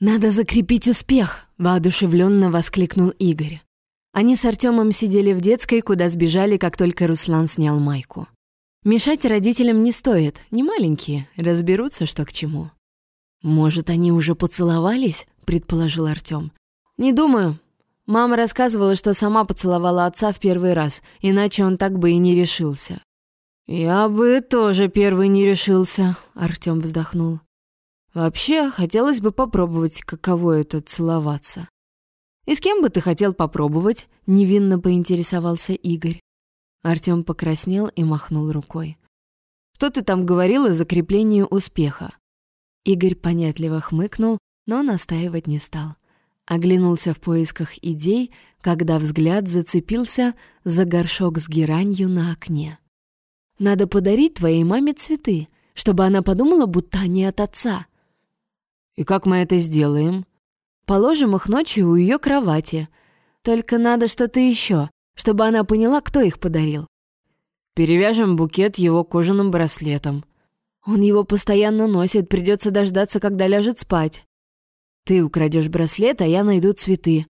«Надо закрепить успех!» — воодушевленно воскликнул Игорь. Они с Артемом сидели в детской, куда сбежали, как только Руслан снял майку. Мешать родителям не стоит, не маленькие, разберутся, что к чему. «Может, они уже поцеловались?» — предположил Артем. «Не думаю. Мама рассказывала, что сама поцеловала отца в первый раз, иначе он так бы и не решился». «Я бы тоже первый не решился», — Артем вздохнул. Вообще, хотелось бы попробовать, каково это — целоваться. «И с кем бы ты хотел попробовать?» — невинно поинтересовался Игорь. Артём покраснел и махнул рукой. «Что ты там говорила о закреплении успеха?» Игорь понятливо хмыкнул, но настаивать не стал. Оглянулся в поисках идей, когда взгляд зацепился за горшок с геранью на окне. «Надо подарить твоей маме цветы, чтобы она подумала, будто они от отца», «И как мы это сделаем?» «Положим их ночью у ее кровати. Только надо что-то еще, чтобы она поняла, кто их подарил». «Перевяжем букет его кожаным браслетом». «Он его постоянно носит, придется дождаться, когда ляжет спать». «Ты украдешь браслет, а я найду цветы».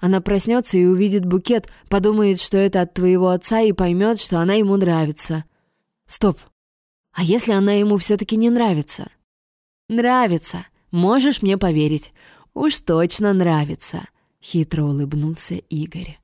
Она проснется и увидит букет, подумает, что это от твоего отца, и поймет, что она ему нравится. Стоп. А если она ему все-таки не нравится? Нравится. Можешь мне поверить. Уж точно нравится», — хитро улыбнулся Игорь.